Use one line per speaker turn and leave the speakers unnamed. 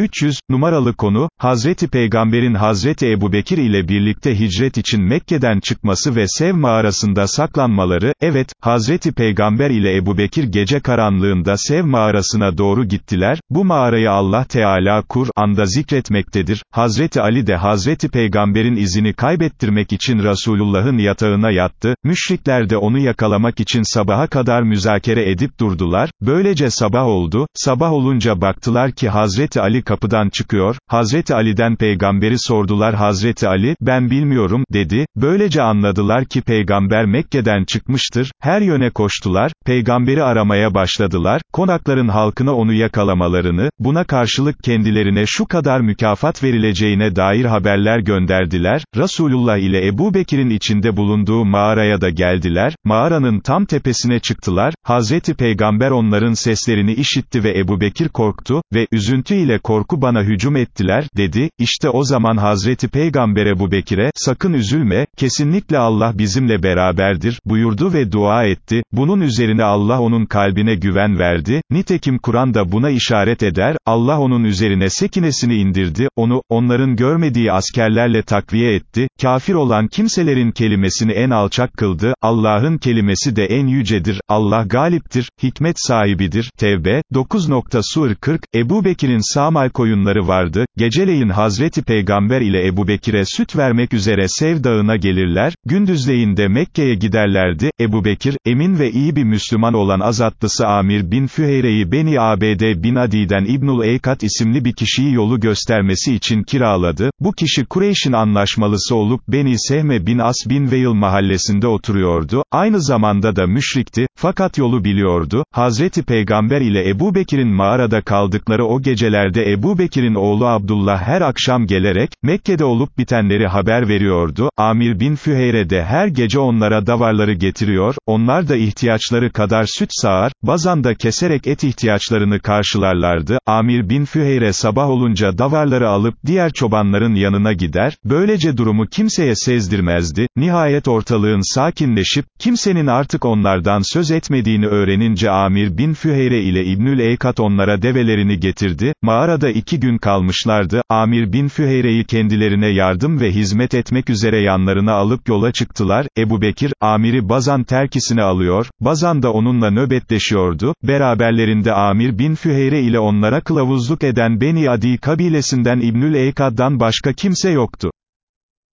300, numaralı konu, Hazreti Peygamber'in Hazreti Ebubekir ile birlikte hicret için Mekke'den çıkması ve Sev mağarasında saklanmaları, evet, Hazreti Peygamber ile Ebubekir gece karanlığında Sev mağarasına doğru gittiler, bu mağarayı Allah Teala Kur'an'da zikretmektedir, Hazreti Ali de Hazreti Peygamber'in izini kaybettirmek için Resulullah'ın yatağına yattı, müşrikler de onu yakalamak için sabaha kadar müzakere edip durdular, böylece sabah oldu, sabah olunca baktılar ki Hazreti Ali kapıdan çıkıyor, Hazreti Ali'den peygamberi sordular Hazreti Ali, ben bilmiyorum, dedi, böylece anladılar ki peygamber Mekke'den çıkmıştır, her yöne koştular, peygamberi aramaya başladılar, konakların halkına onu yakalamalarını, buna karşılık kendilerine şu kadar mükafat verileceğine dair haberler gönderdiler, Resulullah ile Ebu Bekir'in içinde bulunduğu mağaraya da geldiler, mağaranın tam tepesine çıktılar, Hazreti Peygamber onların seslerini işitti ve Ebu Bekir korktu, ve üzüntü ile korku bana hücum ettiler, dedi, işte o zaman Hazreti Peygamber Ebu Bekir'e, sakın üzülme, kesinlikle Allah bizimle beraberdir, buyurdu ve dua etti, bunun üzerine Allah onun kalbine güven verdi, nitekim Kur'an da buna işaret eder, Allah onun üzerine sekinesini indirdi, onu, onların görmediği askerlerle takviye etti, kafir olan kimselerin kelimesini en alçak kıldı, Allah'ın kelimesi de en yücedir, Allah galiptir, hikmet sahibidir, Tevbe, 9. Sur 40, Ebu Bekir'in Samal koyunları vardı, geceleyin Hazreti Peygamber ile Ebu Bekir'e süt vermek üzere Sev dağına gelirler, gündüzleyin de Mekke'ye giderlerdi, Ebu Bekir, emin ve iyi bir Müslüman olan azatlısı Amir bin Füheyre'yi Beni ABD bin Adi'den İbnul Eykat isimli bir kişiyi yolu göstermesi için kiraladı, bu kişi Kureyş'in anlaşmalısı olup Beni Sehme bin As bin Veil mahallesinde oturuyordu, aynı zamanda da müşrikti, fakat yolu biliyordu, Hazreti Peygamber ile Ebu Bekir'in mağarada kaldıkları o gecelerde Ebu Bekir'in oğlu Abdullah her akşam gelerek, Mekke'de olup bitenleri haber veriyordu, Amir bin Füheyre de her gece onlara davarları getiriyor, onlar da ihtiyaçları kadar süt sağar, bazan da keserek et ihtiyaçlarını karşılarlardı, Amir bin Füheyre sabah olunca davarları alıp diğer çobanların yanına gider, böylece durumu kimseye sezdirmezdi, nihayet ortalığın sakinleşip, kimsenin artık onlardan söz etmediğini öğrenince Amir bin Füheyre ile İbnül Eykat onlara develerini getirdi, mağarada iki gün kalmışlardı, Amir bin Füheyre'yi kendilerine yardım ve hizmet etmek üzere yanlarına alıp yola çıktılar, Ebu Bekir, Amir'i Bazan terkisine alıyor, Bazan da onunla nöbetleşiyordu, beraberlerinde Amir bin Füheyre ile onlara kılavuzluk eden Beni Adi kabilesinden İbnül Eykad'dan başka kimse yoktu.